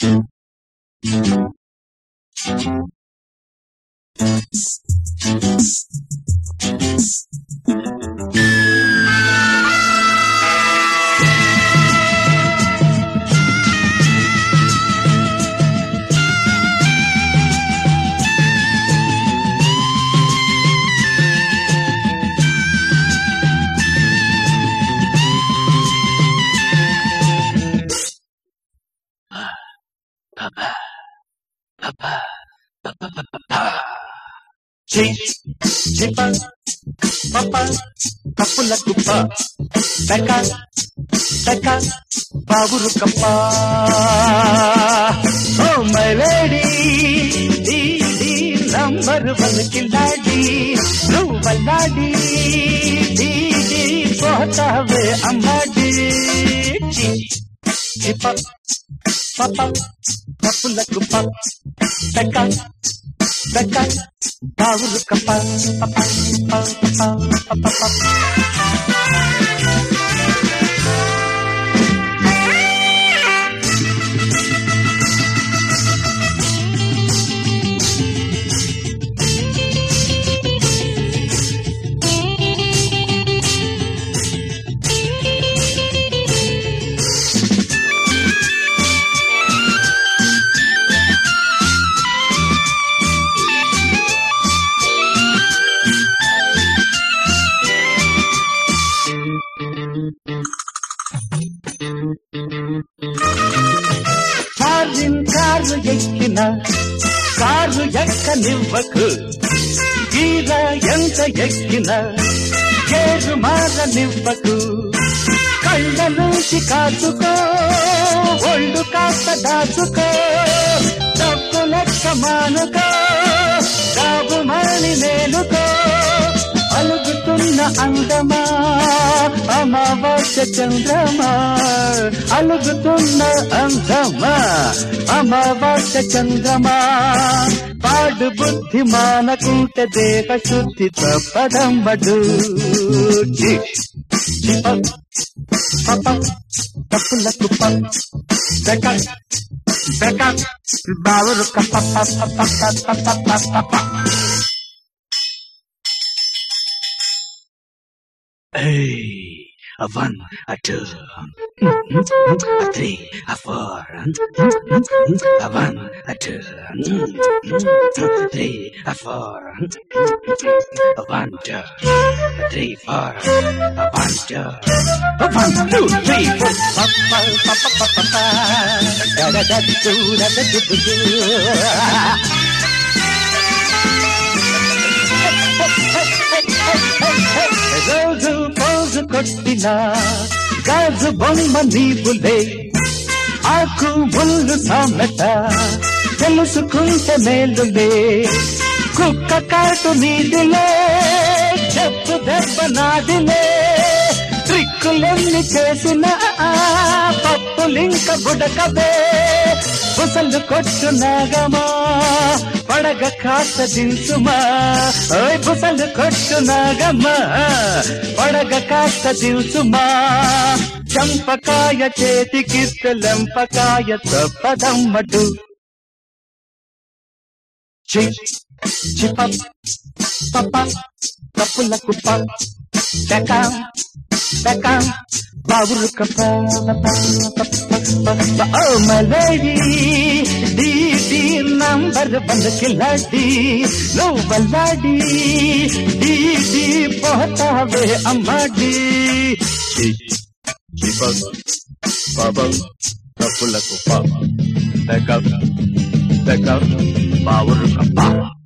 Thank you. చి చిప పప కప్పుల కుప్ప బెక బెక బాబురు కప్ప oh my lady D D number one కిల్లాడి నువ్వు వల్లాడి డి డి పోతావే అమ్మాడి చి చిప పప కప్పుల కుప్ప బెక బెక బాబురు కప్ప పప పప పప పప ఫారిన్ కారు ఎక్కిన కారు ఎక్కనివ్వకు గీర ఎంత ఎక్కిన గేరు మారనివ్వకు కళ్ళ నుంచి కాచుకో ఒళ్ళు కాస్త దాచుకో. డబ్బు లెక్క మానుకో డబ్బు నేనుకో అలుగుతున్న అందమా అమావాస్య చంద్రమా అలుగుతున్న అంధమా అమావాస చంద్రమా పాడు బుద్ధి మానకుంటే దేహ శుద్ధి తప్పదంబడు చి, పప, తప్పుల కుప్ప బెక బావురు కప్ప పప్ప పప్ప పప్ప Hey, a one, a two, a three, a four, a one, a two, a three, a four, a one, two, a three, four, a one, two, a one, two, three, four, pa pa pa pa pa pa pa, da da da A da da కొట్టిన గాజు బొమ్మ నీవులే ఆకు ముళ్ళు సామెత తెలుసుకుంటే మేలులే. కుక్క కాటు నీదిలే చెప్పు దెబ్బ నాదిలే. ట్రిక్కులెన్ని చేసిన పప్పులింక బుడకబే బుసలు కొట్టు నాగమా పడగ కాస్త దించుమా. ఓయ్ బుసలు కొట్టు నాగమా పడగ కాస్త దించుమా. చంపకాయ చేతికి లెంపకాయ తప్పదమ్మటు. చి చిప పప్ప కప్పుల కుప్ప beckham Bavurka Oh my lady DD number one khiladi No valadi DD pahta ve amadi Jibang Babang Kapulaku Papa Beckham Beckham Bavurka Papa